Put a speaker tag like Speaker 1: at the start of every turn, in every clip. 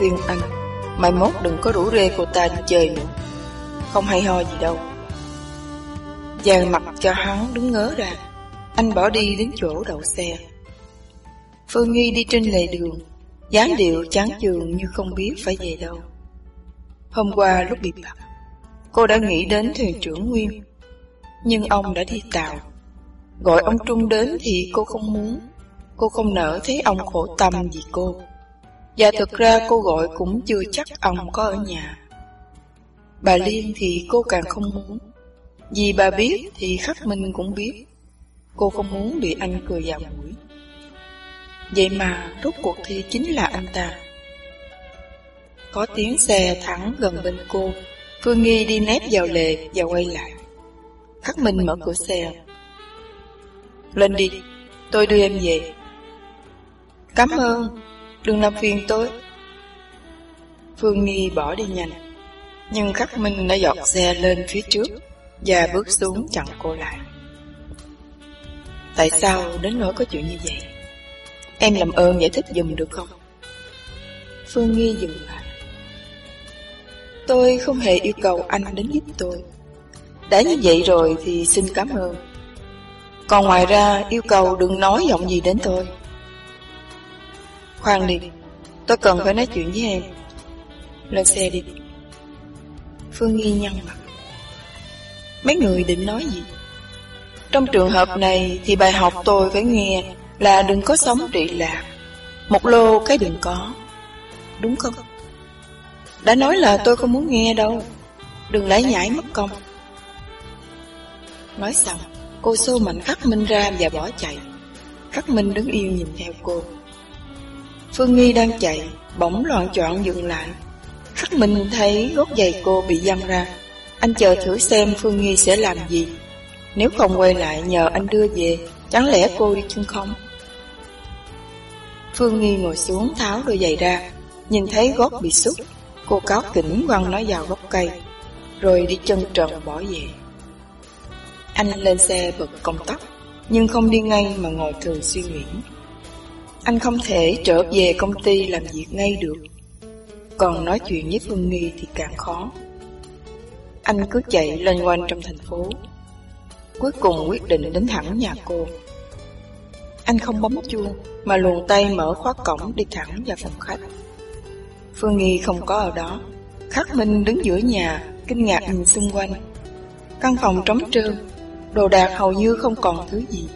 Speaker 1: Tôi anh, mai mốt đừng có rủ rê cô ta đi chơi nữa. Không hay ho gì đâu. Giang mặt cho hắn đứng ngớ ra. Anh bỏ đi đến chỗ đậu xe. Phương Nghi đi trên lề đường, dáng điệu chán chường như không biết phải về đâu. Hôm qua lúc bị bắt, cô đã nghĩ đến thuyền trưởng Nguyên, nhưng ông đã đi tàu. Gọi ông Trung đến thì cô không muốn, cô không nỡ thấy ông khổ tâm vì cô. Và thực ra cô gọi cũng chưa chắc ông có ở nhà. Bà Liên thì cô càng không muốn. Vì bà biết thì khắc minh cũng biết. Cô không muốn bị anh cười vào mũi. Vậy mà rốt cuộc thì chính là anh ta. Có tiếng xe thẳng gần bên cô. Phương Nghi đi nép vào lề và quay lại. Khắc Minh mở cửa xe. Lên đi, tôi đưa em về. Cảm ơn, đừng làm phiền tôi. Phương Nghi bỏ đi nhanh, nhưng Khắc Minh đã dọt xe lên phía trước và bước xuống chặn cô lại. Tại sao đến nỗi có chuyện như vậy? Em làm ơn giải thích dùm được không? Phương Nghi dừng lại. Tôi không hề yêu cầu anh đến giúp tôi. Đã như vậy rồi thì xin cảm ơn. Còn ngoài ra yêu cầu đừng nói giọng gì đến tôi. Khoan đi, tôi cần phải nói chuyện với em. Lên xe đi. Phương Nghi nhăn mặt. Mấy người định nói gì? Trong trường hợp này thì bài học tôi phải nghe là đừng có sống trị lạc. Một lô cái đừng có. Đúng không? Đã nói là tôi không muốn nghe đâu. Đừng lấy nhảy mất công. Nói xong, cô xô mạnh Khắc Minh ra và bỏ chạy. Khắc Minh đứng yêu nhìn theo cô. Phương Nghi đang chạy, bỗng loạn trọn dừng lại. Khắc Minh thấy gót giày cô bị giăng ra. Anh chờ thử xem Phương Nghi sẽ làm gì. Nếu không quay lại nhờ anh đưa về, chẳng lẽ cô đi chân không? Phương Nghi ngồi xuống tháo đôi giày ra, nhìn thấy gót bị xúc. Cô cáo kỉnh quăng nó vào gốc cây, rồi đi chân trần bỏ về. Anh lên xe bật công tắc, nhưng không đi ngay mà ngồi thường suy nghĩ. Anh không thể trở về công ty làm việc ngay được, còn nói chuyện với Phương Nghi thì càng khó. Anh cứ chạy lên quanh trong thành phố, cuối cùng quyết định đến thẳng nhà cô. Anh không bấm chuông, mà luồn tay mở khóa cổng đi thẳng vào phòng khách. Phương Nghi không có ở đó. Khắc Minh đứng giữa nhà, kinh ngạc nhìn xung quanh. Căn phòng trống trơn, đồ đạc hầu như không còn thứ gì.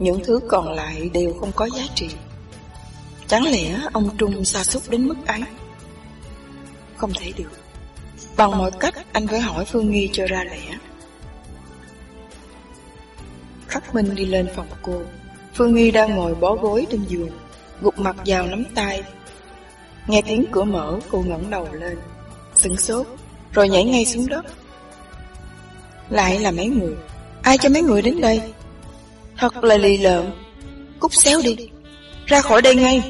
Speaker 1: Những thứ còn lại đều không có giá trị. Chẳng lẽ ông Trung xa xúc đến mức ấy? Không thể được. Bằng mọi cách anh phải hỏi Phương Nghi cho ra lẽ. Khắc Minh đi lên phòng cô. Phương Nghi đang ngồi bó gối trên giường, gục mặt vào nắm tay. Nghe tiếng cửa mở, cô ngẩng đầu lên, sửng sốt, rồi nhảy ngay xuống đất. Lại là mấy người, ai cho mấy người đến đây? Thật là lì lợm, cút xéo đi, ra khỏi đây ngay.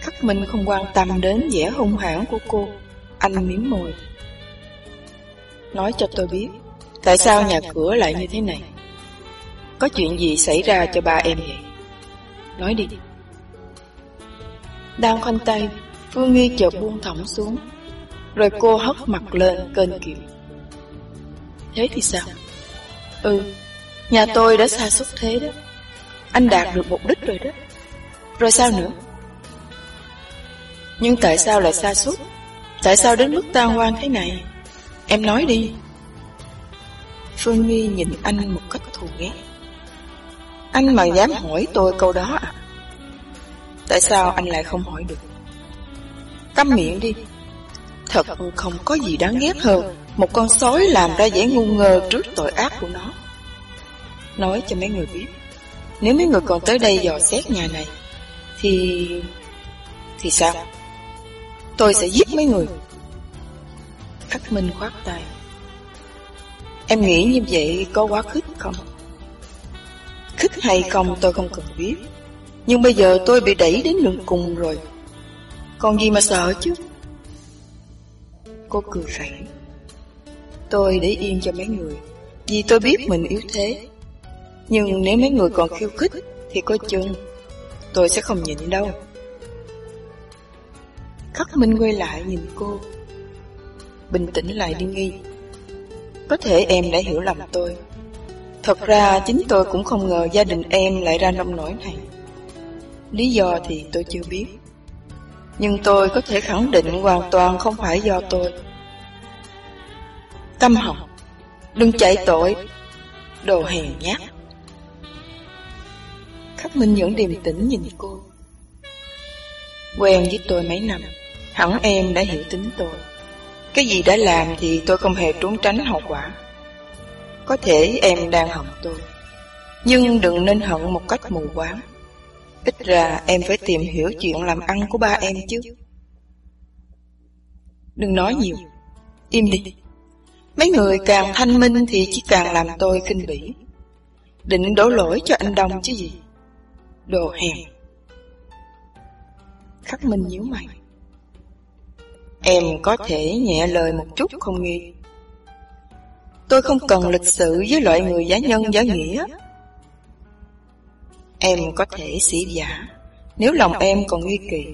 Speaker 1: Khắc Minh không quan tâm đến vẻ hung hãn của cô, anh miếm môi. Nói cho tôi biết, tại sao nhà cửa lại như thế này? Có chuyện gì xảy ra cho ba em vậy? Nói đi. Đang khoanh tay, Phương Nghi chợt buông thõng xuống, rồi cô hất mặt lên kênh kiệu. Thế thì sao? Ừ, nhà tôi đã xa xúc thế đó. Anh đạt được mục đích rồi đó. Rồi sao nữa? Nhưng tại sao lại xa xúc? Tại sao đến mức tan hoang thế này? Em nói đi. Phương Nghi nhìn anh một cách thù ghét. Anh mà dám hỏi tôi câu đó à? Tại sao anh lại không hỏi được? Câm miệng đi. Thật không có gì đáng ghét hơn một con sói làm ra vẻ ngu ngơ trước tội ác của nó. Nói cho mấy người biết, nếu mấy người còn tới đây dò xét nhà này, thì... thì sao? Tôi sẽ giết mấy người. Khắc Minh khoát tay. Em nghĩ như vậy có quá khích không? Khích hay không tôi không cần biết. Nhưng bây giờ tôi bị đẩy đến đường cùng rồi. Còn gì mà sợ chứ? Cô cười khẩy. Tôi để yên cho mấy người, vì tôi biết mình yếu thế. Nhưng nếu mấy người còn khiêu khích, thì có chừng. Tôi sẽ không nhịn đâu. Khắc Minh quay lại nhìn cô, Bình tĩnh lại đi nghi. Có thể em đã hiểu lầm tôi. Thật ra chính tôi cũng không ngờ gia đình em lại ra nông nổi này. Lý do thì tôi chưa biết. Nhưng tôi có thể khẳng định hoàn toàn không phải do tôi. Căm họng Đừng chạy tội. Đồ hèn nhát. Khắc Minh vẫn điềm tĩnh nhìn cô. Quen với tôi mấy năm, Hẳn em đã hiểu tính tôi. Cái gì đã làm thì tôi không hề trốn tránh hậu quả. Có thể em đang hận tôi, Nhưng đừng nên hận một cách mù quáng. Ít ra em phải tìm hiểu chuyện làm ăn của ba em chứ. Đừng nói nhiều, Im đi. Mấy người càng thanh minh thì chỉ càng làm tôi kinh bỉ. Định đổ lỗi cho anh Đông chứ gì. Đồ hèn. Khắc Minh nhíu mày. Em có thể nhẹ lời một chút không nghi? Tôi không cần lịch sự với loại người giả nhân giả nghĩa. Em có thể sĩ giả, Nếu lòng em còn nghi kỳ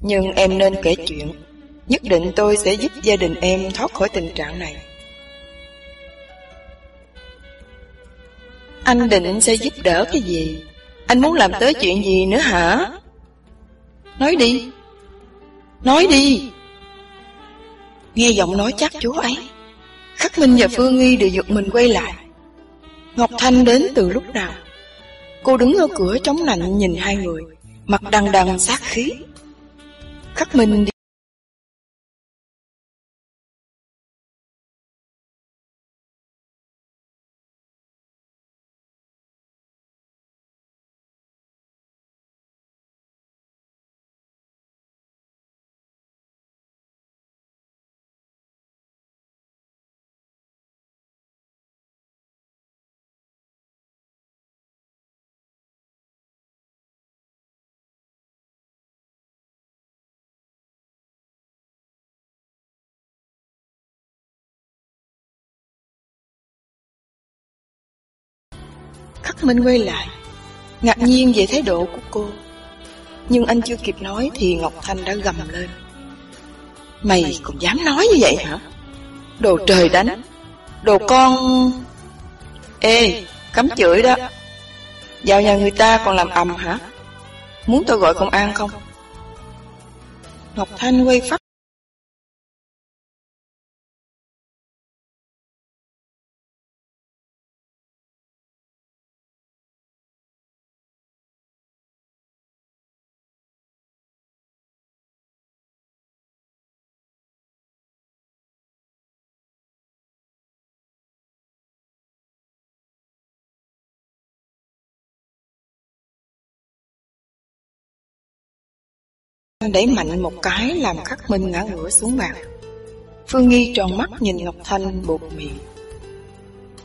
Speaker 1: Nhưng em nên kể chuyện, Nhất định tôi sẽ giúp gia đình em thoát khỏi tình trạng này. Anh định sẽ giúp đỡ cái gì? Anh muốn làm tới chuyện gì nữa hả? Nói đi. Nói đi. Nghe giọng nói chắc chúa ấy, Khắc Minh và Phương Nghi đều giật mình quay lại. Ngọc Thanh đến từ lúc nào? Cô đứng ở cửa chống nạnh nhìn hai người, Mặt đằng đằng sát khí. Khắc Minh đi Minh quay lại, Ngạc nhiên về thái độ của cô. Nhưng anh chưa kịp nói Thì Ngọc Thanh đã gầm lên. Mày còn dám nói như vậy hả? Đồ trời đánh, Đồ con. Ê cấm chửi đó. Vào nhà người ta còn làm ầm hả? Muốn tôi gọi công an không? Ngọc Thanh quay phát đẩy mạnh một cái làm khắc minh ngã ngửa xuống bàn. Phương Nghi tròn mắt nhìn Ngọc Thanh buộc miệng.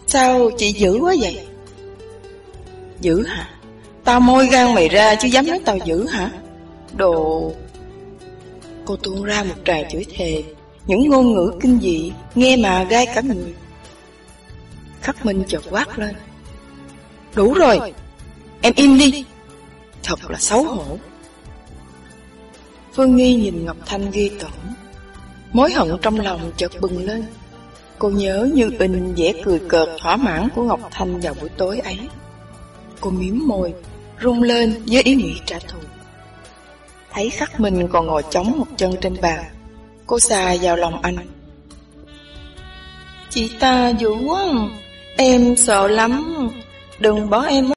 Speaker 1: Sao chị dữ quá vậy? Dữ hả? Tao môi gan mày ra chứ dám nói tao dữ hả? Đồ... Cô tuôn ra một tràng chửi thề, những ngôn ngữ kinh dị, nghe mà gai cả người. Khắc Minh chợt quát lên. Đủ rồi, em im đi. Thật là xấu hổ. Phương Nghi nhìn Ngọc Thanh ghi tởm Mối hận trong lòng chợt bừng lên. Cô nhớ như in vẻ cười cợt thỏa mãn của Ngọc Thanh vào buổi tối ấy. Cô miếm môi, Rung lên với ý nghĩ trả thù. Thấy khắc mình còn ngồi chống một chân trên bàn, Cô xà vào lòng anh. Chị ta dữ quá, Em sợ lắm. Đừng bỏ em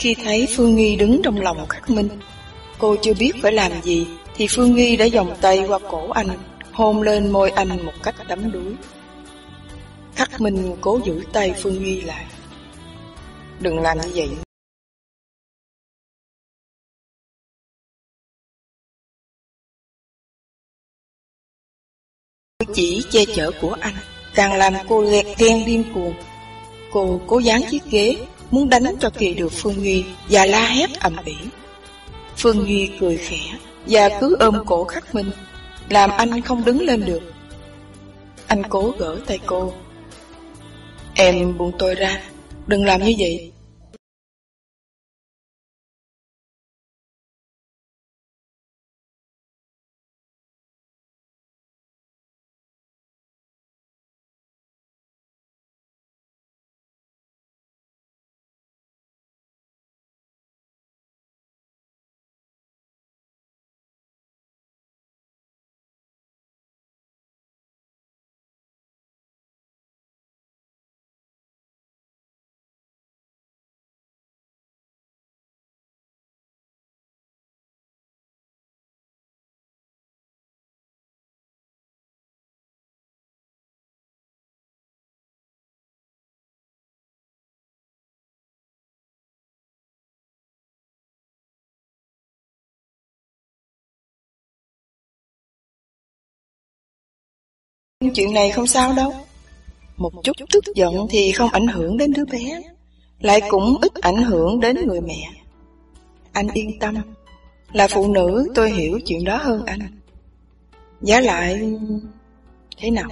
Speaker 1: Khi thấy Phương Nghi đứng trong lòng Khắc Minh, cô chưa biết phải làm gì thì Phương Nghi đã vòng tay qua cổ anh, hôn lên môi anh một cách đắm đuối. Khắc Minh cố giữ tay Phương Nghi lại. Đừng làm như vậy. chỉ che chở của anh càng làm cô ghen điên cuồng. Cô cố dán chiếc ghế muốn đánh cho kỳ được Phương Nhi và la hét ầm ĩ. Phương Nhi cười khẽ và cứ ôm cổ khắc minh, làm anh không đứng lên được. Anh cố gỡ tay cô. Em buông tôi ra, đừng làm như vậy. Chuyện này không sao đâu. Một chút tức giận thì không ảnh hưởng đến đứa bé, lại cũng ít ảnh hưởng đến người mẹ. Anh yên tâm, là phụ nữ tôi hiểu chuyện đó hơn anh. Giá lại... Thế nào?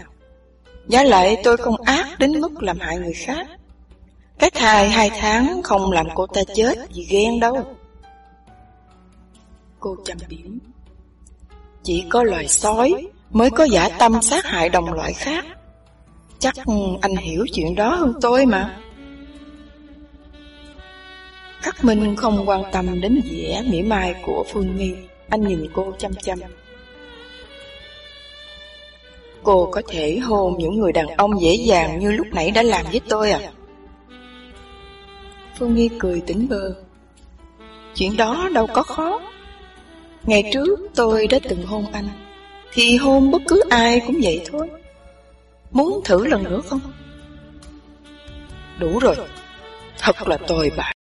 Speaker 1: Giá lại tôi không ác đến mức làm hại người khác. Cái thai hai tháng không làm cô ta chết vì ghen đâu. Cô chăm biếm. Chỉ có loài sói mới có giả tâm sát hại đồng loại khác. Chắc anh hiểu chuyện đó hơn tôi mà. Khắc Minh không quan tâm đến vẻ mỉa mai của Phương Nghi, anh nhìn cô chăm chăm. Cô có thể hôn những người đàn ông dễ dàng như lúc nãy đã làm với tôi à? Phương Nghi cười tỉnh bơ. Chuyện đó đâu có khó. Ngày trước tôi đã từng hôn anh thì hôn bất cứ ai cũng vậy thôi. Muốn thử lần nữa không? Đủ rồi. Thật là tồi bại.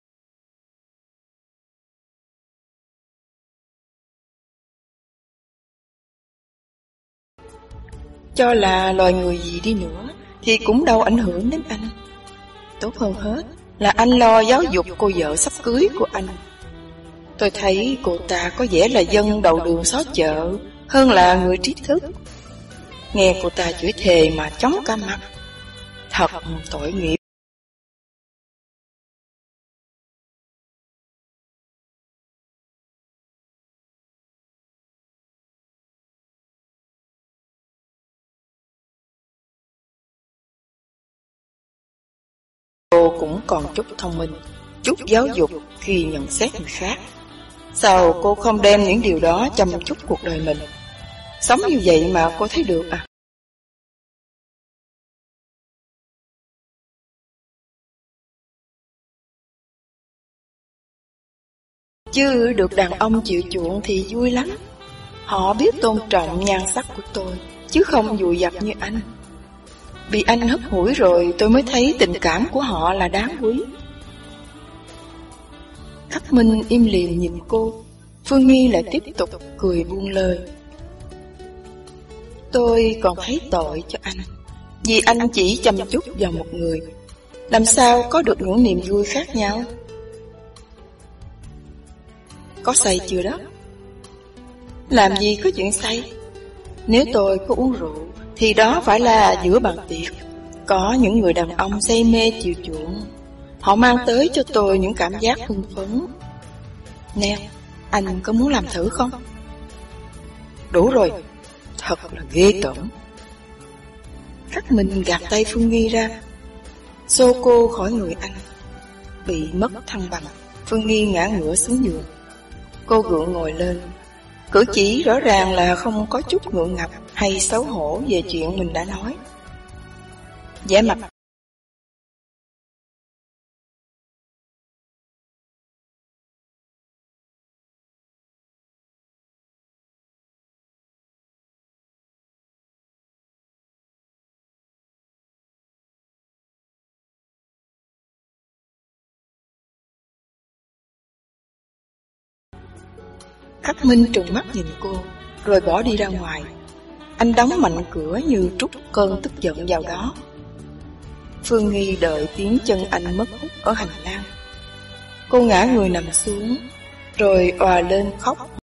Speaker 1: Cho là loài người gì đi nữa Thì cũng đâu ảnh hưởng đến anh. Tốt hơn hết Là anh lo giáo dục cô vợ sắp cưới của anh. Tôi thấy cô ta có vẻ là dân đầu đường xó chợ hơn là người trí thức. Nghe cô ta chửi thề mà chống cả mặt. Thật tội nghiệp. Cô cũng còn chút thông minh, chút giáo dục khi nhận xét người khác. Sao cô không đem những điều đó chăm chút cuộc đời mình? Sống như vậy mà cô thấy được à? Chứ được đàn ông chịu chuộng thì vui lắm. Họ biết tôn trọng nhan sắc của tôi, chứ không dùi dập như anh. Bị anh hấp hủi rồi tôi mới thấy tình cảm của họ là đáng quý. Khắc Minh im lìm nhìn cô, Phương Nghi lại tiếp tục cười buông lời. Tôi còn thấy tội cho anh Vì anh chỉ chăm chút vào một người. Làm sao có được những niềm vui khác nhau? Có say chưa đó? Làm gì có chuyện say? Nếu tôi có uống rượu Thì đó phải là giữa bàn tiệc. Có những người đàn ông say mê chiều chuộng Họ mang tới cho tôi những cảm giác hưng phấn. Nè, anh có muốn làm thử không? Đủ rồi, Thật là ghê tởm. Khắc Minh gạt tay Phương Nghi ra. Xô cô khỏi người anh, Bị mất thăng bằng. Phương Nghi ngã ngửa xuống giường. Cô gượng ngồi lên. Cử chỉ rõ ràng là không có chút ngượng ngập Hay xấu hổ về chuyện mình đã nói. Vẻ mặt Khắc Minh trừng mắt nhìn cô, rồi bỏ đi ra ngoài. Anh đóng mạnh cửa như trút cơn tức giận vào đó. Phương Nghi đợi tiếng chân anh mất hút ở hành lang. Cô ngã người nằm xuống, rồi òa lên khóc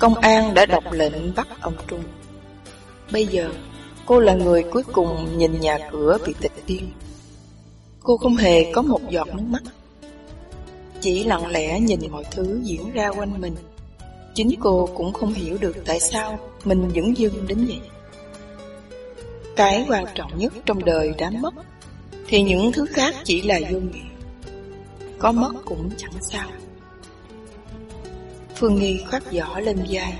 Speaker 1: Công an đã đọc lệnh bắt ông Trung. Bây giờ, cô là người cuối cùng nhìn nhà cửa bị tịch biên. Cô không hề có một giọt nước mắt. Chỉ lặng lẽ nhìn mọi thứ diễn ra quanh mình. Chính cô cũng không hiểu được tại sao mình vẫn dưng đến vậy. Cái quan trọng nhất trong đời đã mất, thì những thứ khác chỉ là vô nghĩa. Có mất cũng chẳng sao. Phương Nghi khoác giỏ lên vai,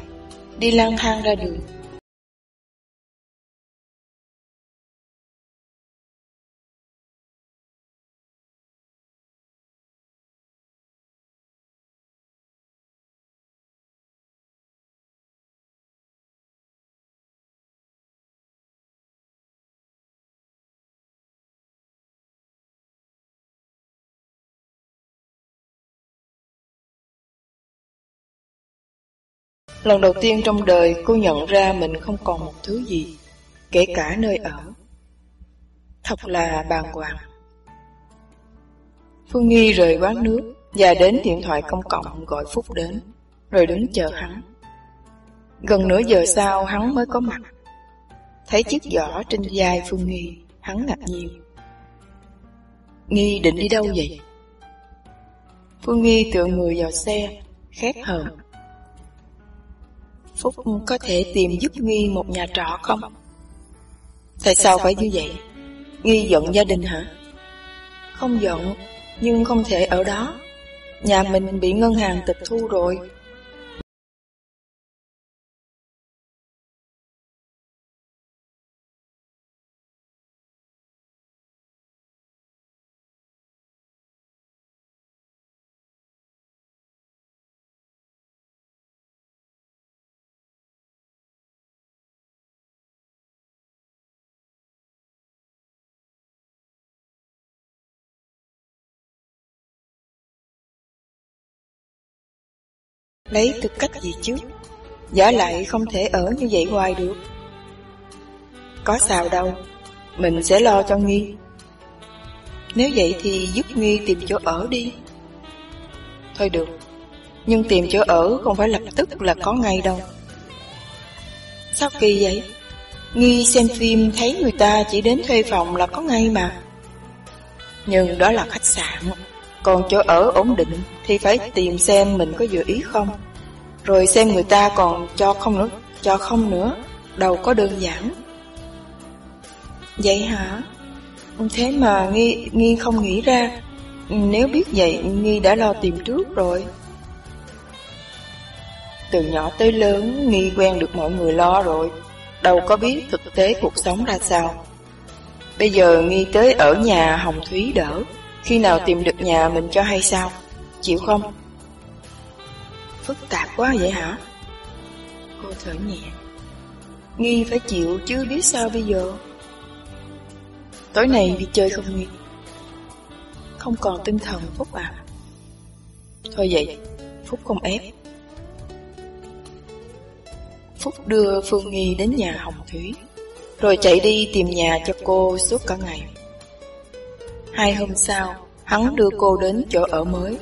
Speaker 1: đi lang thang ra đường. Lần đầu tiên trong đời cô nhận ra mình không còn một thứ gì, kể cả nơi ở. Thật là bàng hoàng. Phương Nghi rời quán nước và đến điện thoại công cộng gọi Phúc đến, rồi đứng chờ hắn. Gần nửa giờ sau hắn mới có mặt. Thấy chiếc giỏ trên vai Phương Nghi, hắn ngạc nhiên. Nghi định đi đâu vậy? Phương Nghi tựa người vào xe, khét hờn Phúc có thể tìm giúp Nghi một nhà trọ không? Tại sao phải như vậy? Nghi giận gia đình hả? Không giận, nhưng không thể ở đó. Nhà mình bị ngân hàng tịch thu rồi. Lấy tư cách gì chứ? Giả lại không thể ở như vậy hoài được. Có sao đâu, Mình sẽ lo cho Nghi. Nếu vậy thì giúp Nghi tìm chỗ ở đi. Thôi được, Nhưng tìm chỗ ở không phải lập tức là có ngay đâu. Sao kỳ vậy? Nghi xem phim thấy người ta chỉ đến thuê phòng là có ngay mà. Nhưng đó là khách sạn còn chỗ ở ổn định thì phải tìm xem mình có vừa ý không. Rồi xem người ta còn cho không nữa, cho không nữa, đâu có đơn giản. Vậy hả? Thế mà Nghi, Nghi không nghĩ ra, nếu biết vậy Nghi đã lo tìm trước rồi. Từ nhỏ tới lớn Nghi quen được mọi người lo rồi, đâu có biết thực tế cuộc sống ra sao. Bây giờ Nghi tới ở nhà Hồng Thúy đỡ, khi nào tìm được nhà mình cho hay sao? Chịu không? Phức tạp quá vậy hả? Cô thở nhẹ. Nghi phải chịu chứ biết sao bây giờ? Tối nay đi chơi không Nghi? Không còn tinh thần Phúc à? Thôi vậy Phúc không ép. Phúc đưa Phương Nghi đến nhà Hồng Thúy. Rồi chạy đi tìm nhà cho cô suốt cả ngày Hai hôm sau, hắn đưa cô đến chỗ ở mới.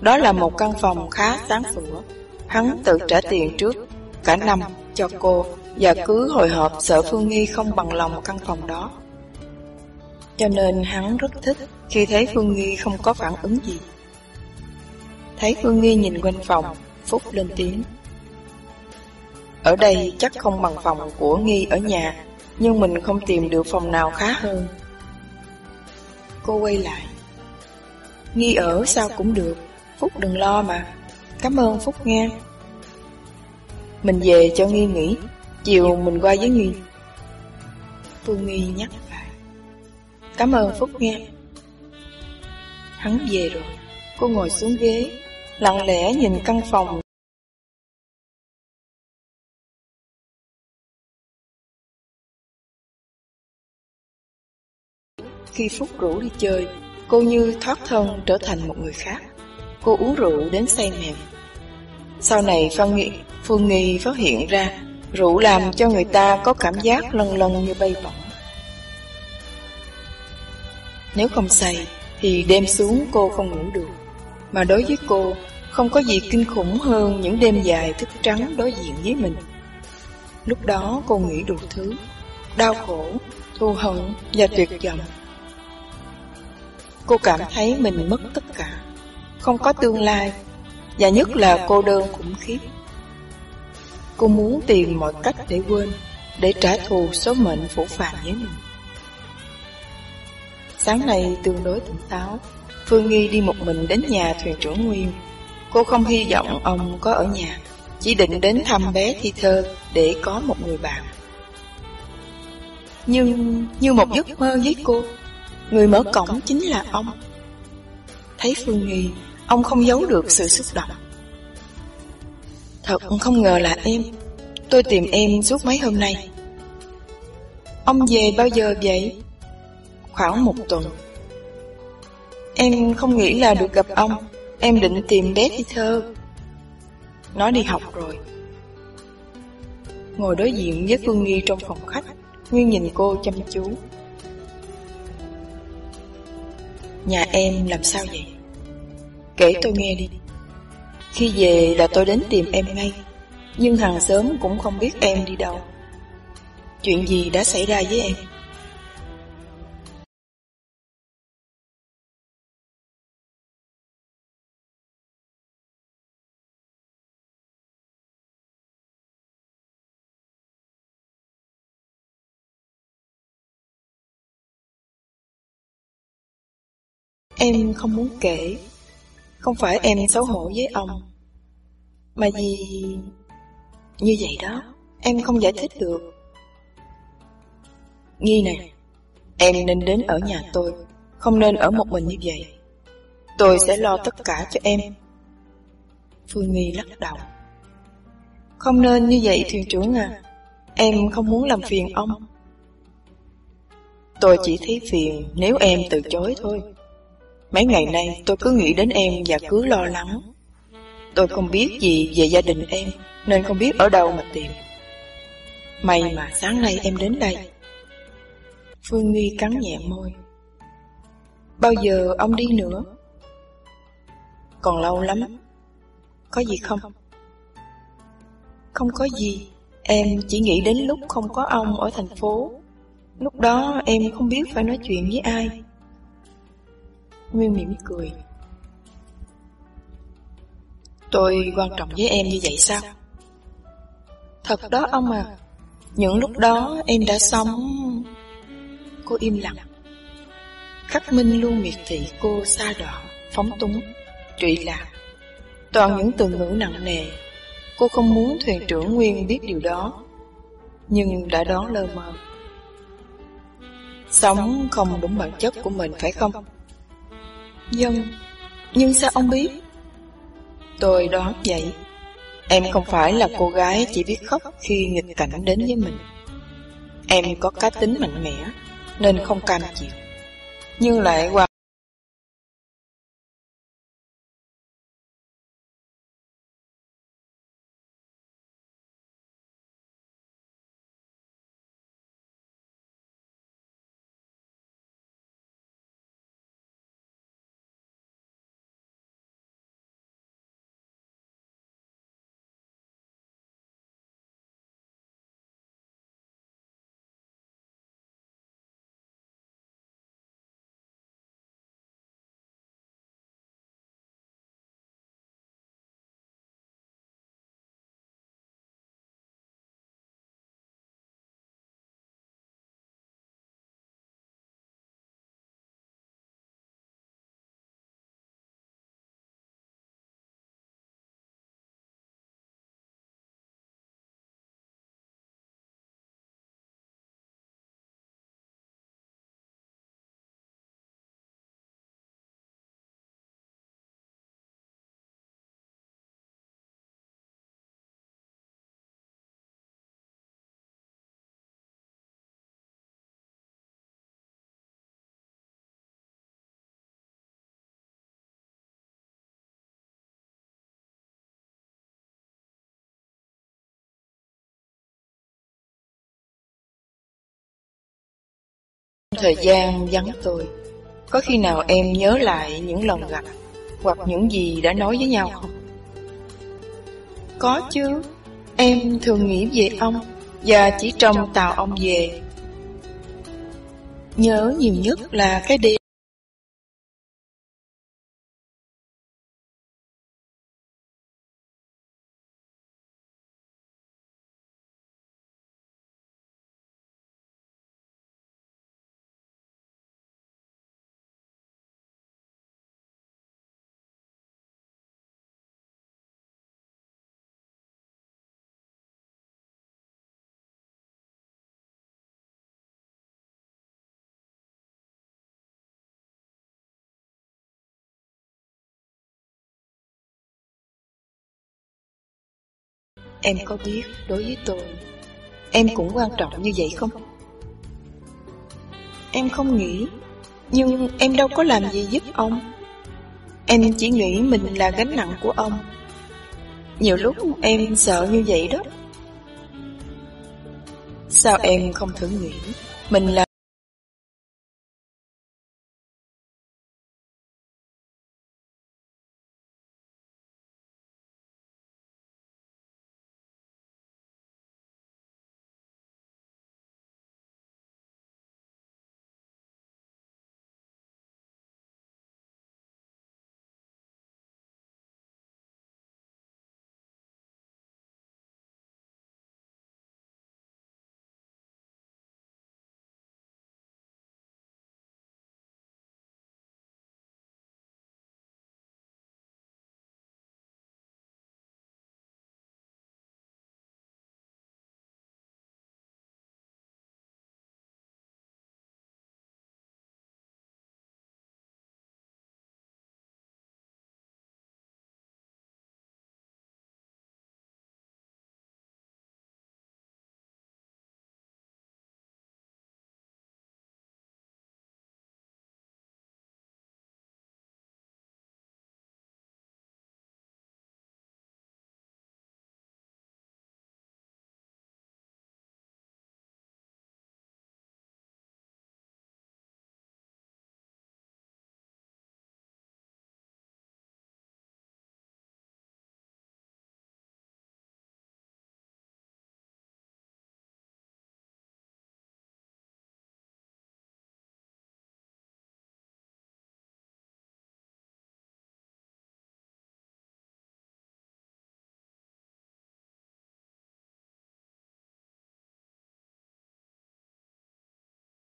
Speaker 1: Đó là một căn phòng khá sáng sủa. Hắn tự trả tiền trước, cả năm, cho cô, và cứ hồi hộp sợ Phương Nghi không bằng lòng căn phòng đó. Cho nên hắn rất thích khi thấy Phương Nghi không có phản ứng gì. Thấy Phương Nghi nhìn quanh phòng, Phúc lên tiếng. Ở đây chắc không bằng phòng của Nghi ở nhà, nhưng mình không tìm được phòng nào khá hơn. Cô quay lại. Nghi ở sao cũng được, Phúc đừng lo mà. Cảm ơn Phúc nghe. Mình về cho Nghi nghỉ, chiều mình qua với Nghi. Phương Nghi nhắc lại. Cảm ơn Phúc nghe. Hắn về rồi, cô ngồi xuống ghế, lặng lẽ nhìn căn phòng Khi Phúc rủ đi chơi, cô như thoát thân trở thành một người khác. Cô uống rượu đến say mềm. Sau này Phan Nghị, Phương Nghi phát hiện ra rượu làm cho người ta có cảm giác lân lân như bay bổng. Nếu không say, thì đêm xuống cô không ngủ được. Mà đối với cô, không có gì kinh khủng hơn những đêm dài thức trắng đối diện với mình. Lúc đó cô nghĩ đủ thứ, đau khổ, thù hận và tuyệt vọng. Cô cảm thấy mình mất tất cả, không có tương lai, và nhất là cô đơn khủng khiếp. Cô muốn tìm mọi cách để quên, để trả thù số mệnh phủ phàng với mình. Sáng nay tương đối tỉnh táo, Phương Nghi đi một mình đến nhà thuyền trưởng Nguyên. Cô không hy vọng ông có ở nhà, chỉ định đến thăm bé Thi Thơ để có một người bạn. Nhưng như một giấc mơ với cô, Người mở cổng chính là ông. Thấy Phương Nghi, Ông không giấu được sự xúc động. Thật không ngờ là em. Tôi tìm em suốt mấy hôm nay. Ông về bao giờ vậy? Khoảng một tuần. Em không nghĩ là được gặp ông. Em định tìm bé thi thơ Nó đi học rồi. Ngồi đối diện với Phương Nghi trong phòng khách, Nguyên nhìn cô chăm chú. Nhà em làm sao vậy? Kể tôi nghe đi Khi về là tôi đến tìm em ngay, Nhưng hàng sớm cũng không biết em đi đâu Chuyện gì đã xảy ra với em? Em không muốn kể. Không phải em xấu hổ với ông, Mà vì Như vậy đó, Em không giải thích được. Nghi này, Em nên đến ở nhà tôi, Không nên ở một mình như vậy. Tôi sẽ lo tất cả cho em. Phương Nghi lắc đầu. Không nên như vậy, thuyền trưởng à. Em không muốn làm phiền ông. Tôi chỉ thấy phiền nếu em từ chối thôi. Mấy ngày nay tôi cứ nghĩ đến em và cứ lo lắng. Tôi không biết gì về gia đình em, nên không biết ở đâu mà tìm. May mà sáng nay em đến đây. Phương Nghi cắn nhẹ môi. Bao giờ ông đi nữa? Còn lâu lắm. Có gì không? Không có gì. Em chỉ nghĩ đến lúc không có ông ở thành phố. Lúc đó em không biết phải nói chuyện với ai. Nguyên mỉm cười. Tôi quan trọng với em như vậy sao? Thật đó, ông à. Những lúc đó em đã sống. Cô im lặng. Khắc Minh luôn miệt thị cô xa đoạn Phóng túng, Trụy lạc. Toàn những từ ngữ nặng nề, Cô không muốn thuyền trưởng Nguyên biết điều đó, Nhưng đã đoán lơ mơ Sống không đúng bản chất của mình, phải không? Nhưng Nhưng sao ông biết? Tôi đoán vậy. Em không phải là cô gái chỉ biết khóc khi nghịch cảnh đến với mình. Em có cá tính mạnh mẽ, Nên không cam chịu. Nhưng lại qua thời gian vắng tôi, có khi nào em nhớ lại những lần gặp hoặc những gì đã nói với nhau không? Có chứ, em thường nghĩ về ông và chỉ trông tàu ông về. Nhớ nhiều nhất là cái đêm Em có biết đối với tôi, Em cũng quan trọng như vậy không? Em không nghĩ, Nhưng em đâu có làm gì giúp ông. Em chỉ nghĩ mình là gánh nặng của ông. Nhiều lúc em sợ như vậy đó. Sao em không thử nghĩ Mình là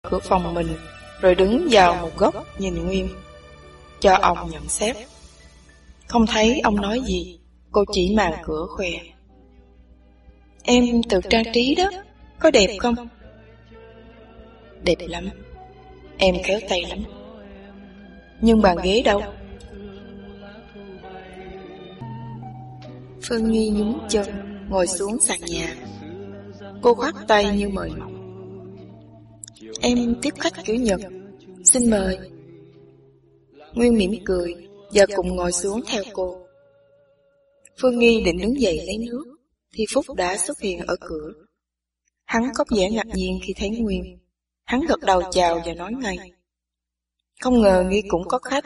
Speaker 1: cửa phòng mình rồi đứng vào một góc nhìn Nguyên cho ông nhận xét. Không thấy ông nói gì, cô chỉ màn cửa khoe. Em tự trang trí đó, có đẹp không? Đẹp lắm, em khéo tay lắm. Nhưng bàn ghế đâu? Phương Nghi nhún chân, ngồi xuống sàn nhà. Cô khoát tay như mời mọc. Em tiếp khách kiểu Nhật. Xin mời. Nguyên mỉm cười Và cùng ngồi xuống theo cô. Phương Nghi định đứng dậy lấy nước, Thì Phúc đã xuất hiện ở cửa. Hắn có vẻ ngạc nhiên khi thấy Nguyên. Hắn gật đầu chào và nói ngay. Không ngờ Nghi cũng có khách.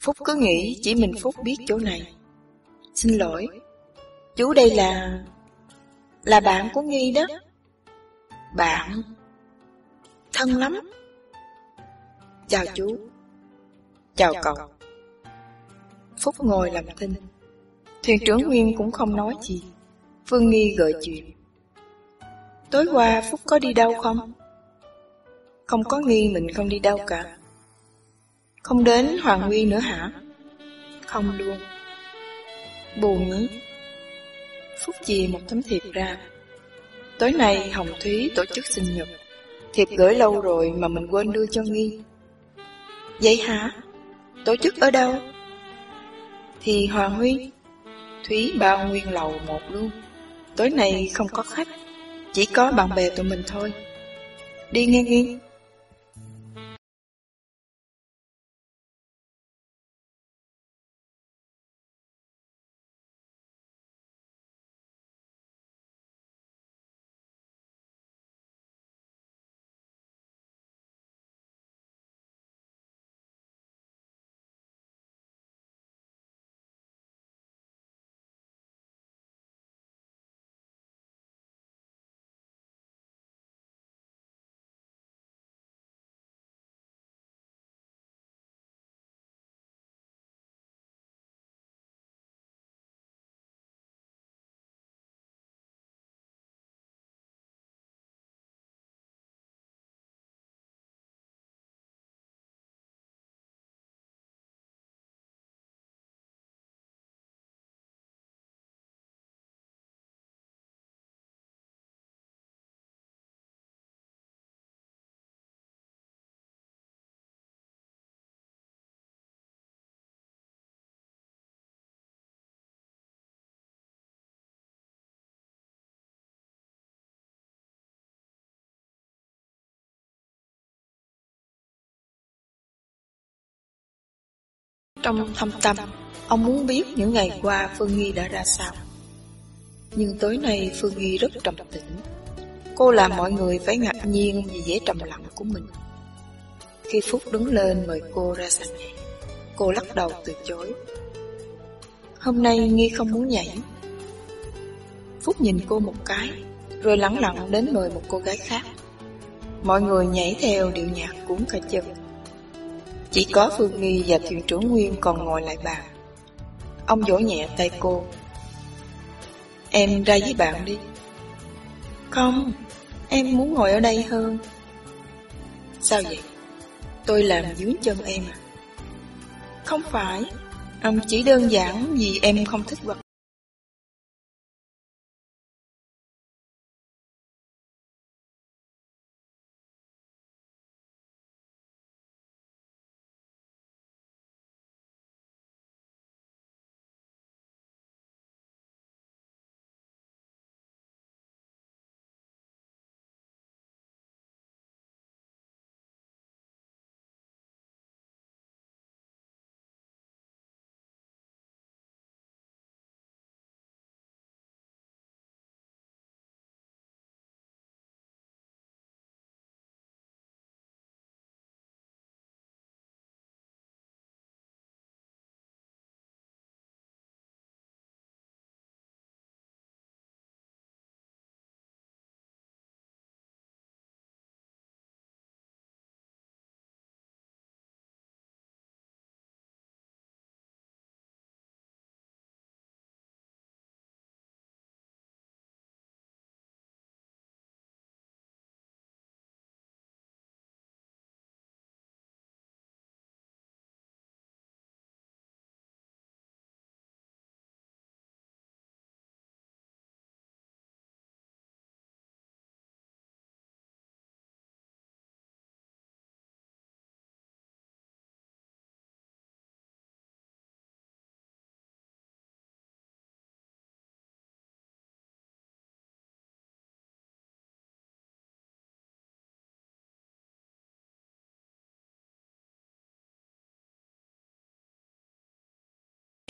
Speaker 1: Phúc cứ nghĩ chỉ mình Phúc biết chỗ này. Xin lỗi. Chú đây là... Là bạn của Nghi đó. Bạn? Thân lắm. Chào chú. Chào cậu. Phúc ngồi làm thinh Thuyền trưởng Nguyên cũng không nói gì. Phương Nghi gợi chuyện. Tối qua Phúc có đi đâu không? Không có nghi mình không đi đâu cả. Không đến Hoàng Nguyên nữa hả? Không luôn. Buồn nhỉ? Phúc chì một tấm thiệp ra. Tối nay Hồng Thúy tổ chức sinh nhật. Thiệp gửi lâu rồi mà mình quên đưa cho Nghi. Vậy hả? Tổ chức ở đâu? Thì Hoàng Huy. Thúy bao nguyên lầu một luôn. Tối nay không có khách, chỉ có bạn bè tụi mình thôi. Đi nghe nghiêng Trong thâm tâm, ông muốn biết những ngày qua Phương Nghi đã ra sao. Nhưng tối nay Phương Nghi rất trầm tĩnh. Cô làm mọi người phải ngạc nhiên vì vẻ trầm lặng của mình. Khi Phúc đứng lên mời cô ra sàn nhảy, cô lắc đầu từ chối. Hôm nay Nghi không muốn nhảy. Phúc nhìn cô một cái, rồi lẳng lặng đến mời một cô gái khác. Mọi người nhảy theo điệu nhạc cuốn cả chân. Chỉ có Phương Nghi và thuyền trưởng Nguyên còn ngồi lại bàn. Ông vỗ nhẹ tay cô. Em ra với bạn đi. Không, em muốn ngồi ở đây hơn. Sao vậy? Tôi làm dưới chân em à? Không phải, um, chỉ đơn giản vì em không thích vật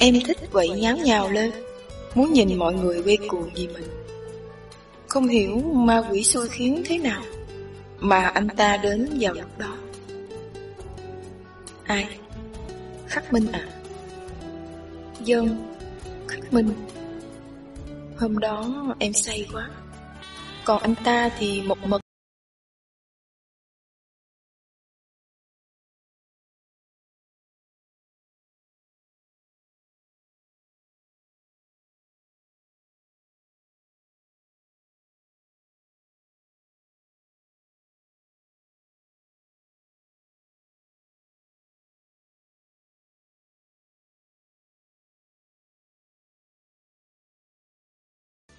Speaker 1: Em thích vậy nháo nhào lên, Muốn nhìn mọi người quê cuồng vì mình Không hiểu ma quỷ xui khiến thế nào Mà anh ta đến vào lúc đó Ai? Khắc Minh à? Dân, Khắc Minh Hôm đó em say quá, Còn anh ta thì một mực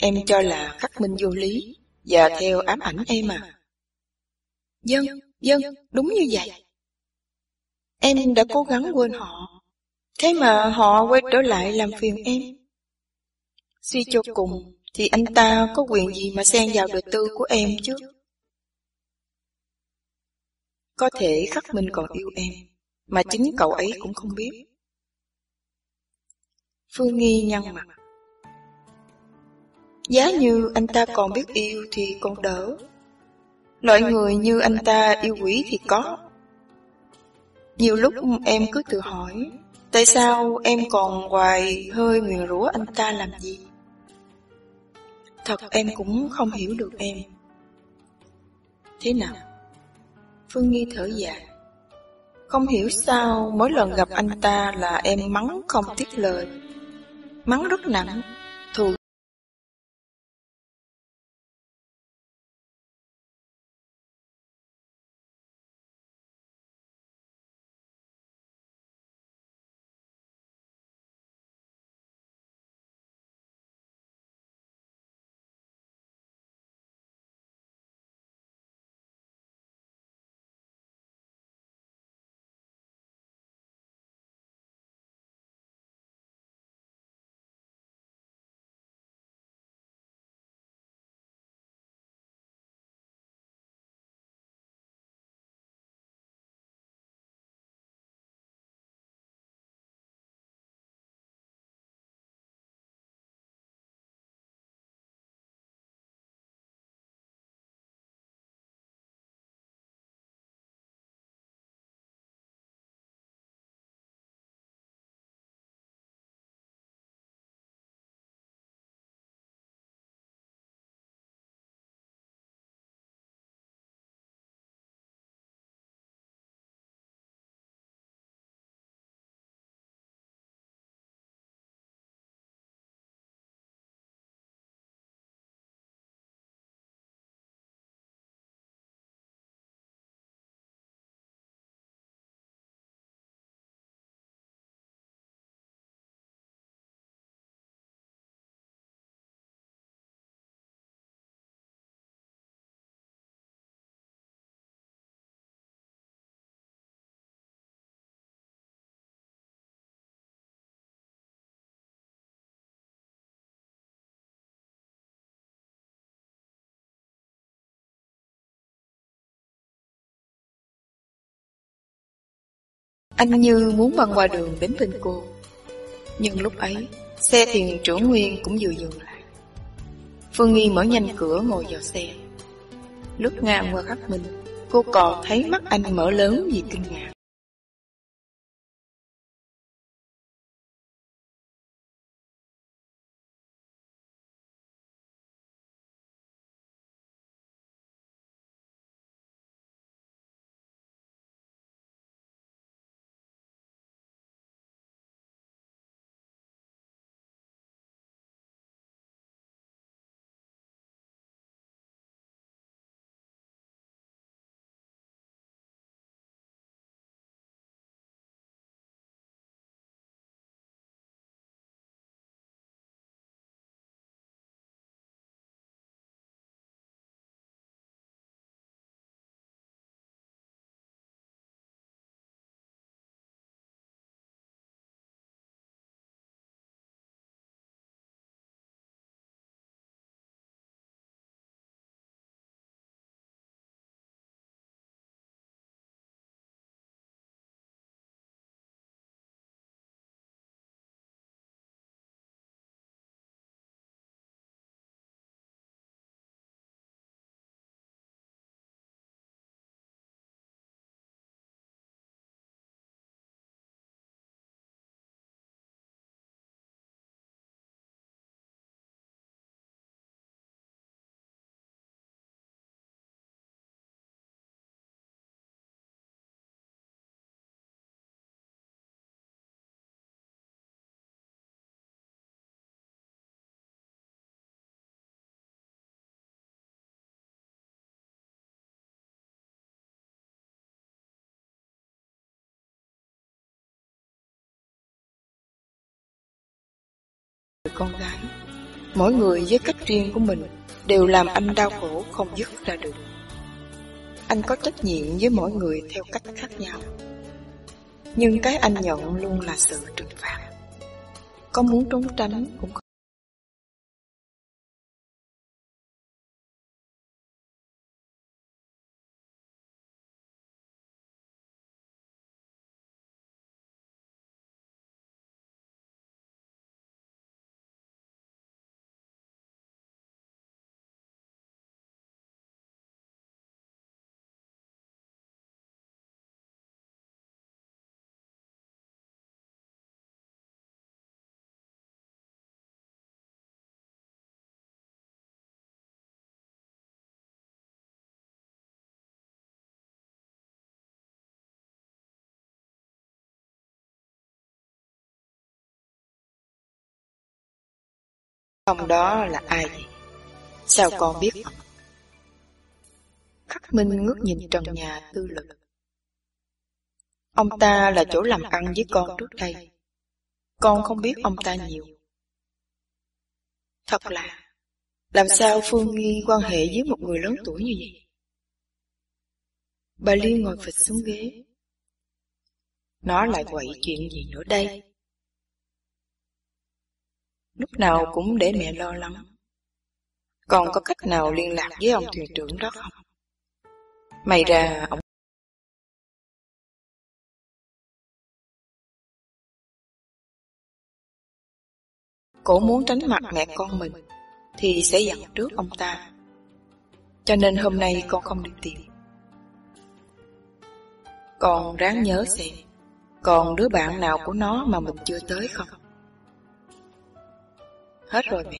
Speaker 1: Em cho là khắc minh vô lý Và theo ám ảnh em à. Dân, dân, đúng như vậy. Em đã cố gắng quên họ. Thế mà họ quay trở lại làm phiền em. Suy cho cùng Thì anh ta có quyền gì mà xen vào đời tư của em chứ? Có thể khắc minh còn yêu em Mà chính cậu ấy cũng không biết. Phương Nghi nhăn mặt. Giá như anh ta còn biết yêu thì còn đỡ. Loại người như anh ta yêu quỷ thì có. Nhiều lúc em cứ tự hỏi, Tại sao em còn hoài hơi nguyền rủa anh ta làm gì? Thật em cũng không hiểu được em. Thế nào? Phương Nghi thở dài. Không hiểu sao mỗi lần gặp anh ta là em mắng không tiếc lời. Mắng rất nặng Anh như muốn băng qua đường đến bên cô. Nhưng lúc ấy, xe thiền trưởng Nguyên cũng vừa dừng lại. Phương Nghi mở nhanh cửa ngồi vào xe. Lướt ngang qua khắp mình cô còn thấy mắt anh mở lớn vì kinh ngạc. Con gái. Mỗi người với cách riêng của mình Đều làm anh đau khổ không dứt ra được. Anh có trách nhiệm với mỗi người theo cách khác nhau. Nhưng cái anh nhận luôn là sự trừng phạt. Có muốn trốn tránh cũng không Ông đó là ai vậy? Sao con biết ông? Khắc Minh ngước nhìn trần nhà tư lực. Ông ta là chỗ làm ăn với con trước đây. Con không biết ông ta nhiều. Thật là, làm sao Phương Nghi quan hệ với một người lớn tuổi như vậy? Bà Liên ngồi phịch xuống ghế. Nó lại quậy chuyện gì nữa đây? Lúc nào cũng để mẹ lo lắng. Còn có cách nào liên lạc với ông thuyền trưởng đó không? May ra ông Cổ muốn tránh mặt mẹ con mình Thì sẽ dặn trước ông ta Cho nên hôm nay con không đi tìm Con ráng nhớ xem, Còn đứa bạn nào của nó mà mình chưa tới không Hết rồi mẹ.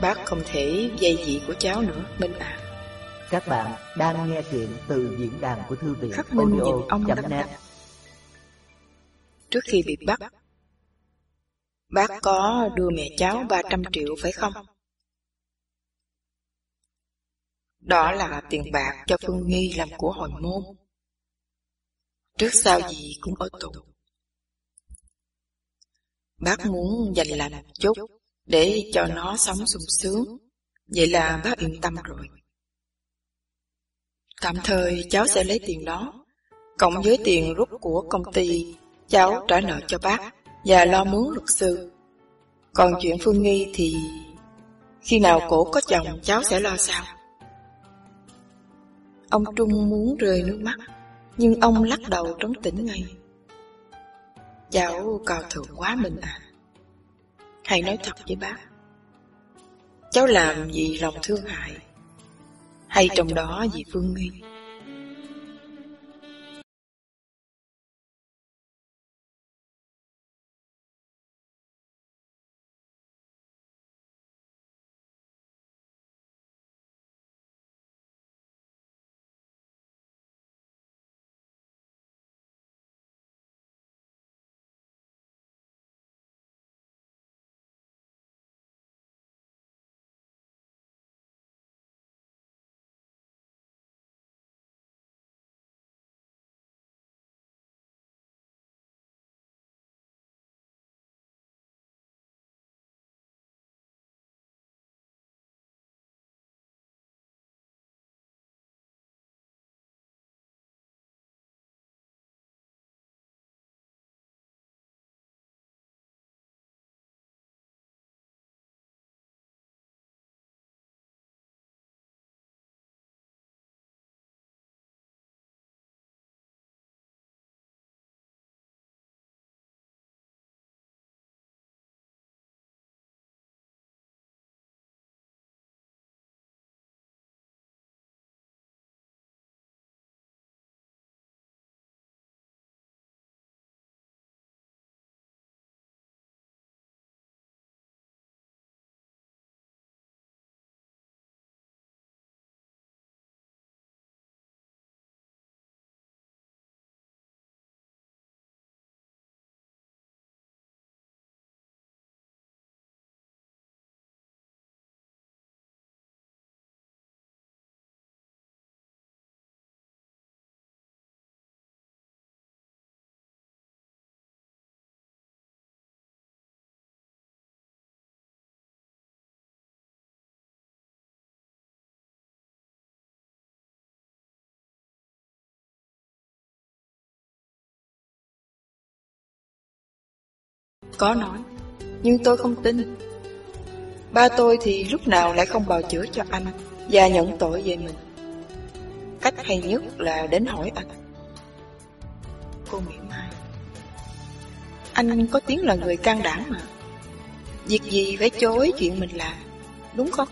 Speaker 1: Bác không thể dây dị của cháu nữa, Minh à.
Speaker 2: Các bạn đang nghe chuyện từ diễn đàn của thư viện
Speaker 1: Khắc Minh nhìn ông đăm
Speaker 2: net.
Speaker 1: Trước khi bị bắt, bác có đưa mẹ cháu 300 triệu phải không? Đó là tiền bạc cho Phương Nghi làm của hồi môn. Trước sau gì cũng ở tù. Bác muốn dành một chút để cho nó sống sung sướng. Vậy là bác yên tâm rồi. Tạm thời cháu sẽ lấy tiền đó, cộng với tiền rút của công ty, cháu trả nợ cho bác và lo mướn luật sư. Còn chuyện Phương Nghi thì khi nào cổ có chồng cháu sẽ lo sao? Ông Trung muốn rơi nước mắt, nhưng ông lắc đầu trấn tĩnh ngay. Cháu cao thượng quá mình à. Hãy nói thật với bác. Cháu làm vì lòng thương hại, hay trong đó vì Phương Nghi? Có nói, nhưng tôi không tin. Ba tôi thì lúc nào lại không bào chữa cho anh và nhận tội về mình. Cách hay nhất là đến hỏi anh. Cô mỉa mai. Anh có tiếng là người can đảm mà. Việc gì phải chối chuyện mình làm, đúng không?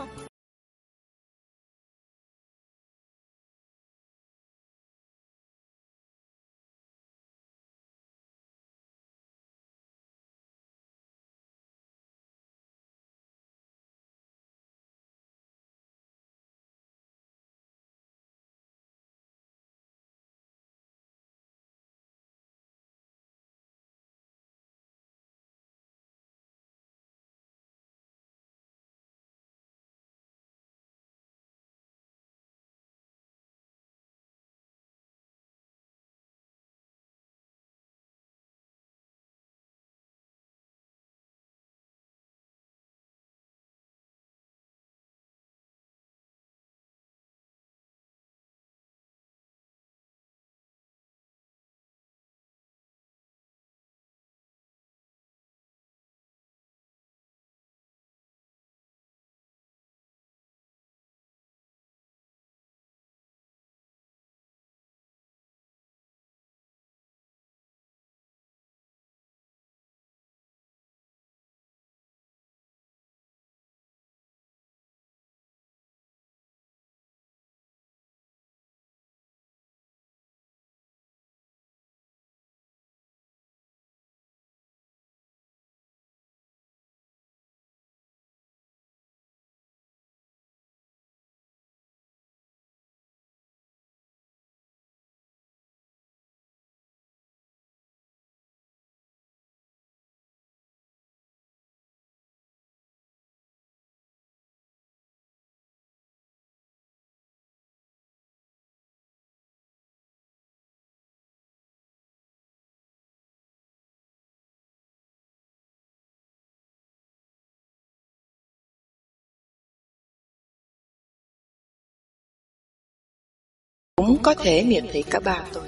Speaker 1: Cũng có thể miệt thị cả ba tôi.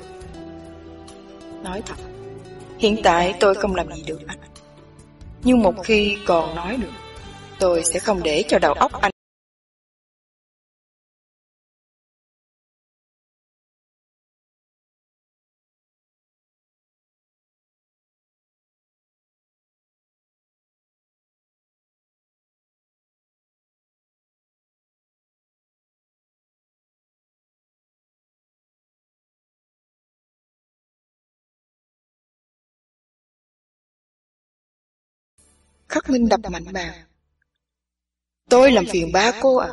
Speaker 1: Nói thật, hiện tại tôi không làm gì được anh. Nhưng một khi còn nói được, tôi sẽ không để cho đầu óc anh Khắc Minh đập mạnh bàn. Tôi làm phiền ba cô à?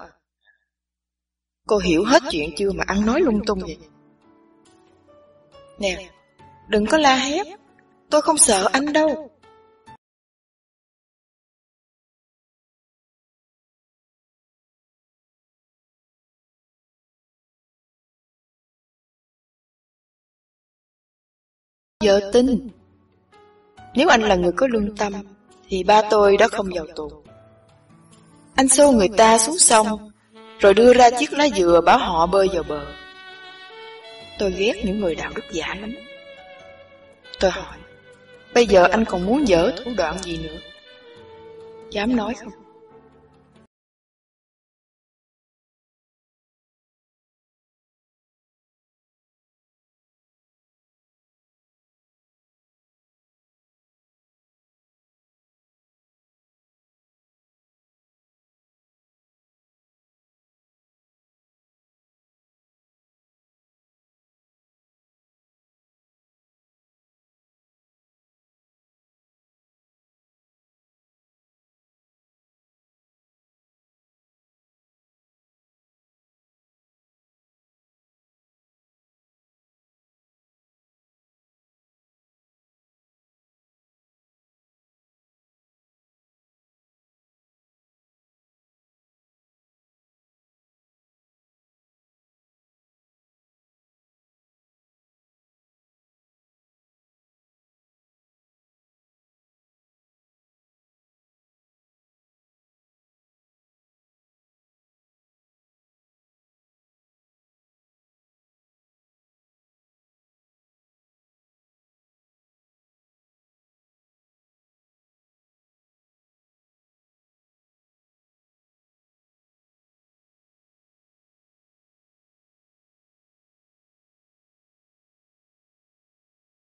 Speaker 1: Cô hiểu hết chuyện chưa mà ăn nói lung tung vậy? Nè, đừng có la hét. Tôi không sợ anh đâu. Giờ tin Nếu anh là người có lương tâm thì ba tôi đã không vào tù. Anh xô người ta xuống sông, Rồi đưa ra chiếc lá dừa bảo họ bơi vào bờ. Tôi ghét những người đạo đức giả lắm. Tôi hỏi, Bây giờ anh còn muốn dở thủ đoạn gì nữa? Dám nói không?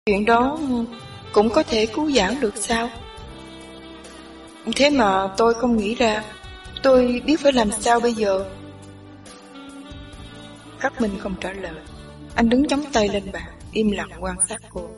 Speaker 1: Chuyện đó cũng có thể cứu giảng được sao? Thế mà tôi không nghĩ ra, tôi biết phải làm sao bây giờ. các Minh không trả lời, anh đứng chống tay lên bàn, im lặng quan sát cô.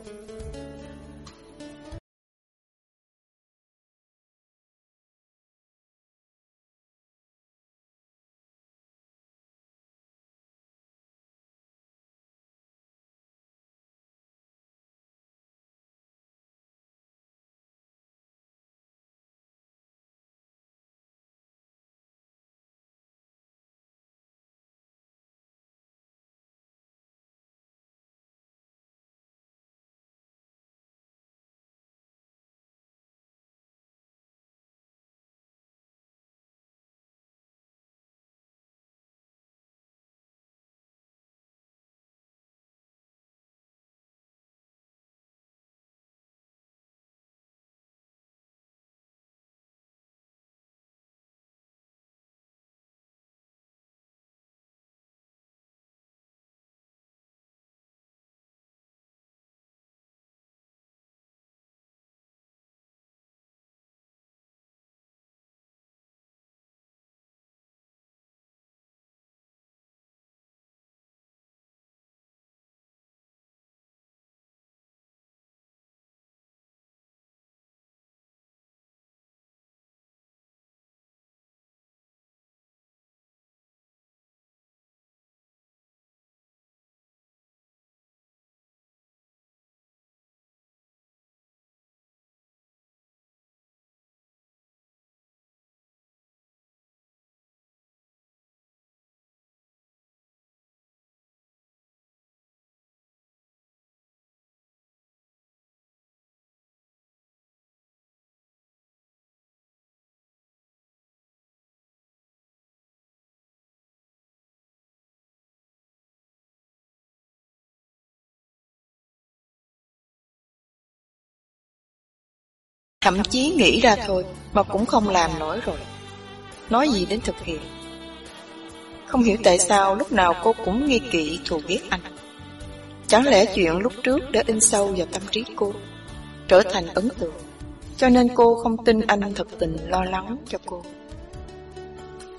Speaker 1: Thậm chí nghĩ ra thôi mà cũng không làm nổi rồi. Nói gì đến thực hiện. Không hiểu tại sao lúc nào cô cũng nghi kỵ thù ghét anh. Chẳng lẽ chuyện lúc trước đã in sâu vào tâm trí cô, trở thành ấn tượng, cho nên cô không tin anh thật tình lo lắng cho cô.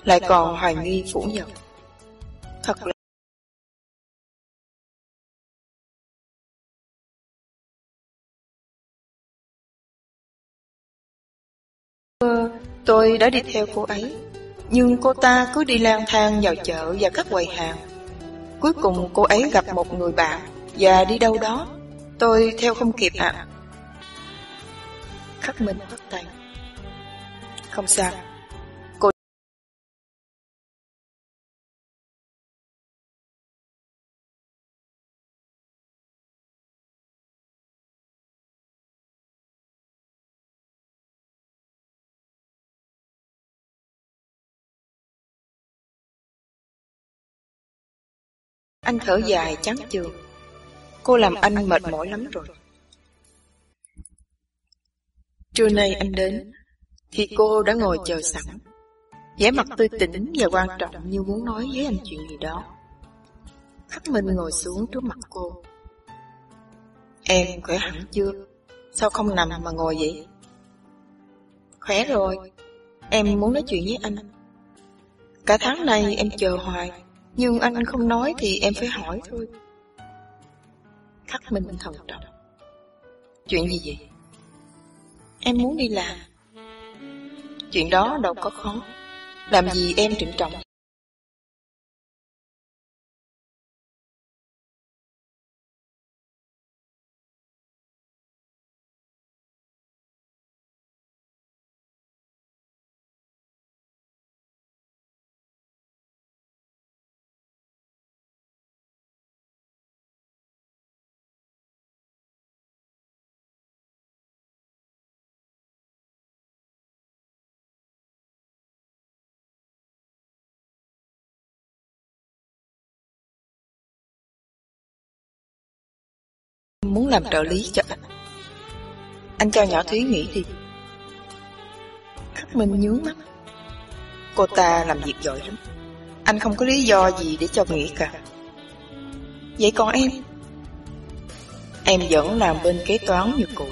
Speaker 1: Lại còn hoài nghi phủ nhận. Thật là Tôi đã đi theo cô ấy. Nhưng cô ta cứ đi lang thang vào chợ và các quầy hàng. Cuối cùng cô ấy gặp một người bạn Và đi đâu đó. Tôi theo không kịp ạ. À. Khắc Minh bắt tay Không sao. Anh thở dài, chán chường. Cô làm anh mệt mỏi lắm rồi. Trưa nay anh đến, Thì cô đã ngồi chờ sẵn. Vẻ mặt tươi tỉnh và quan trọng như muốn nói với anh chuyện gì đó. Khắc Minh ngồi xuống trước mặt cô. Em khỏe hẳn chưa? Sao không nằm mà ngồi vậy? Khỏe rồi. Em muốn nói chuyện với anh. Cả tháng nay em chờ hoài. Nhưng anh không nói thì em phải hỏi thôi. Khắc Minh thần trọng. Chuyện gì vậy? Em muốn đi làm. Chuyện đó đâu có khó. Làm gì em trịnh trọng? Muốn làm trợ lý cho anh. Anh cho nhỏ Thúy nghỉ đi. Khắc Minh nhướng mắt. Cô ta làm việc giỏi lắm. Anh không có lý do gì để cho nghỉ cả. Vậy còn em? Em vẫn làm bên kế toán như cũ.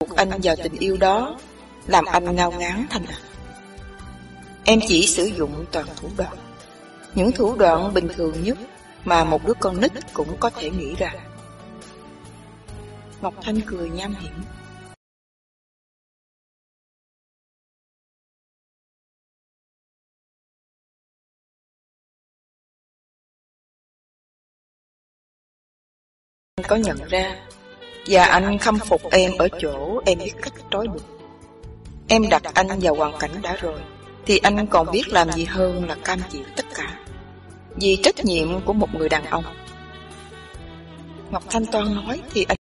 Speaker 1: Buộc anh vào tình yêu đó Làm anh ngao ngán thành Em chỉ sử dụng toàn thủ đoạn. Những thủ đoạn bình thường nhất Mà một đứa con nít cũng có thể nghĩ ra. Ngọc Thanh cười nham hiểm. Có nhận ra và anh khâm phục em ở chỗ em biết cách trói buộc. Em đặt anh vào hoàn cảnh đã rồi, Thì anh còn biết làm gì hơn là cam chịu tất cả. Vì trách nhiệm của một người đàn ông. Ngọc Thanh Toan nói thì anh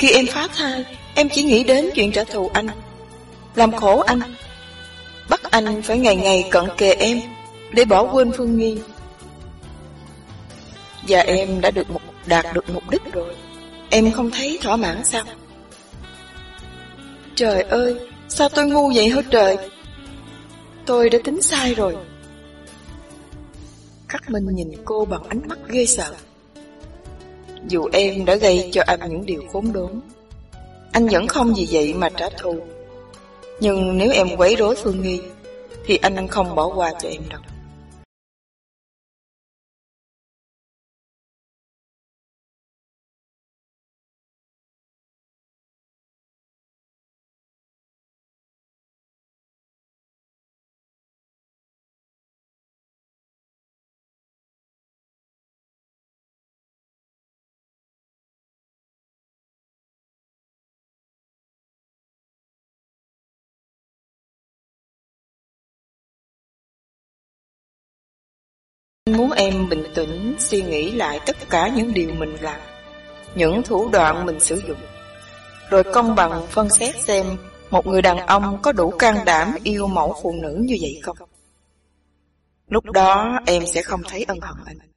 Speaker 1: Khi em phá thai, em chỉ nghĩ đến chuyện trả thù anh, làm khổ anh, bắt anh phải ngày ngày cận kề em để bỏ quên Phương Nghi. Và em đã được một đạt được mục đích rồi. Em không thấy thỏa mãn sao? Trời ơi, sao tôi ngu vậy hả trời? Tôi đã tính sai rồi. Khắc Minh nhìn cô bằng ánh mắt ghê sợ. Dù em đã gây cho anh những điều khốn đốn, anh vẫn không vì vậy mà trả thù. Nhưng nếu em quấy rối Phương Nghi, thì anh không bỏ qua cho em đâu. Bình tĩnh suy nghĩ lại tất cả những điều mình làm, những thủ đoạn mình sử dụng, rồi công bằng phân xét xem một người đàn ông có đủ can đảm yêu mẫu phụ nữ như vậy không. Lúc đó em sẽ không thấy ân hận anh.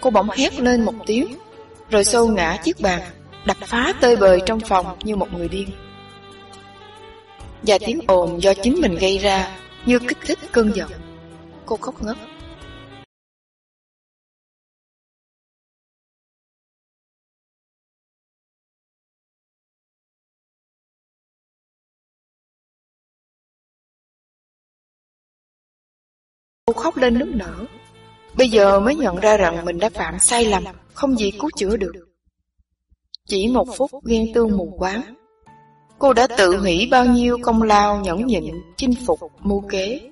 Speaker 1: Cô bỗng hét lên một tiếng, rồi xô ngã chiếc bàn, đập phá tơi bời trong phòng như một người điên. Và tiếng ồn do chính mình gây ra như kích thích cơn giận. Cô khóc ngất. Cô khóc lên nức nở Bây giờ mới nhận ra rằng mình đã phạm sai lầm, không gì cứu chữa được. Chỉ một phút ghen tương mù quáng, cô đã tự hủy bao nhiêu công lao nhẫn nhịn, chinh phục, mưu kế.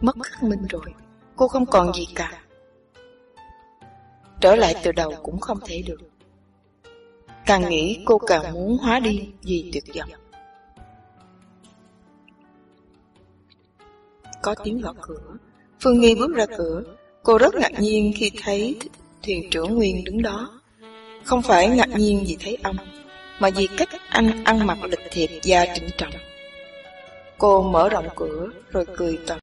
Speaker 1: Mất khắc minh rồi, cô không còn gì cả. Trở lại từ đầu cũng không thể được. Càng nghĩ cô càng muốn hóa đi vì tuyệt vọng. Có tiếng gõ cửa. Phương Nghi bước ra cửa, cô rất ngạc nhiên khi thấy thuyền trưởng Nguyên đứng đó. Không phải ngạc nhiên vì thấy ông, mà vì cách anh ăn mặc lịch thiệp và trịnh trọng. Cô mở rộng cửa rồi cười tầm.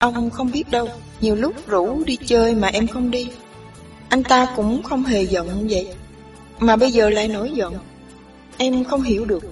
Speaker 1: Ông không biết đâu, nhiều lúc rủ đi chơi mà em không đi. Anh ta cũng không hề giận vậy, mà bây giờ lại nổi giận. Em không hiểu được.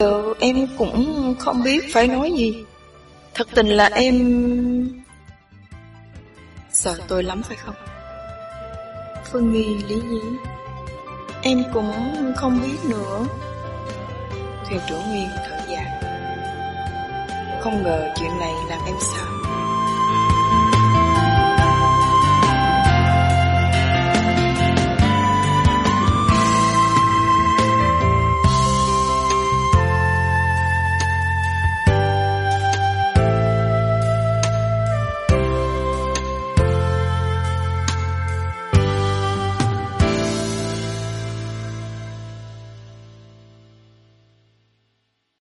Speaker 1: Giờ em cũng không biết phải nói gì. Thật tình là em... Sợ tôi lắm phải không? Phương Nghi, lý nhí. Em cũng không biết nữa. Thuyền trưởng Nguyên thở dài. Không ngờ chuyện này làm em sợ.